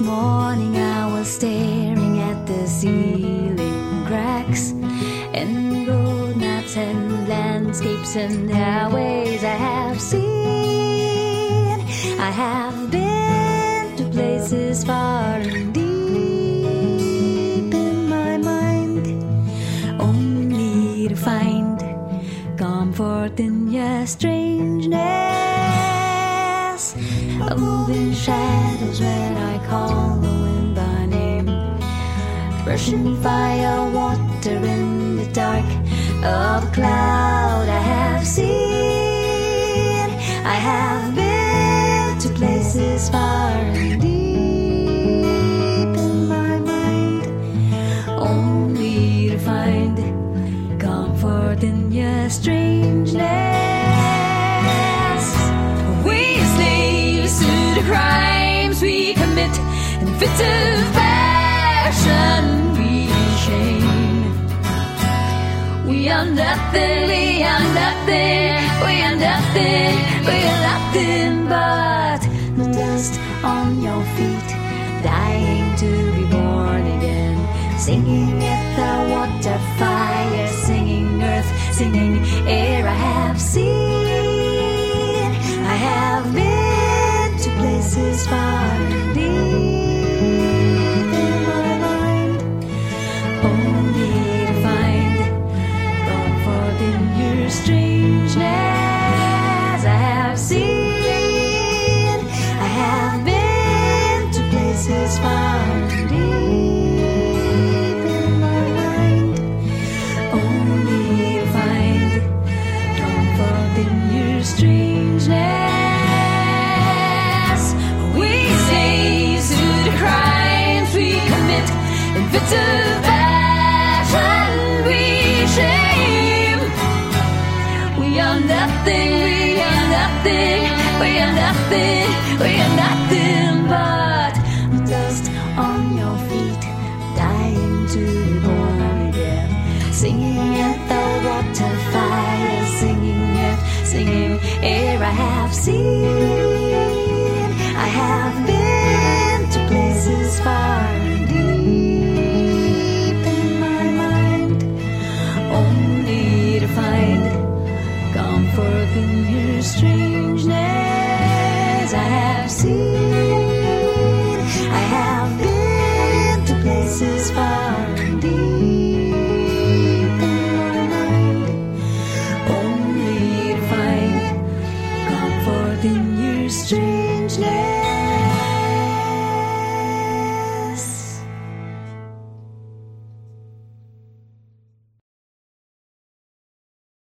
morning I was staring at the ceiling cracks and road maps and landscapes and highways I have seen. I have been to places far and deep in my mind, only to find comfort in your strangeness. Moving shadows when I call the wind by name. Russian fire, water in the dark of a cloud I have seen. I have been to places far and deep in my mind, only to find comfort in your strangeness. In fits of passion we shame. We are nothing, we are nothing, we are nothing, we are nothing but the dust on your feet, dying to be born again. Singing at the water fire, singing earth, singing air I have seen. I have been to places far Singing at the water fire, singing earth, singing air I have seen. Comfort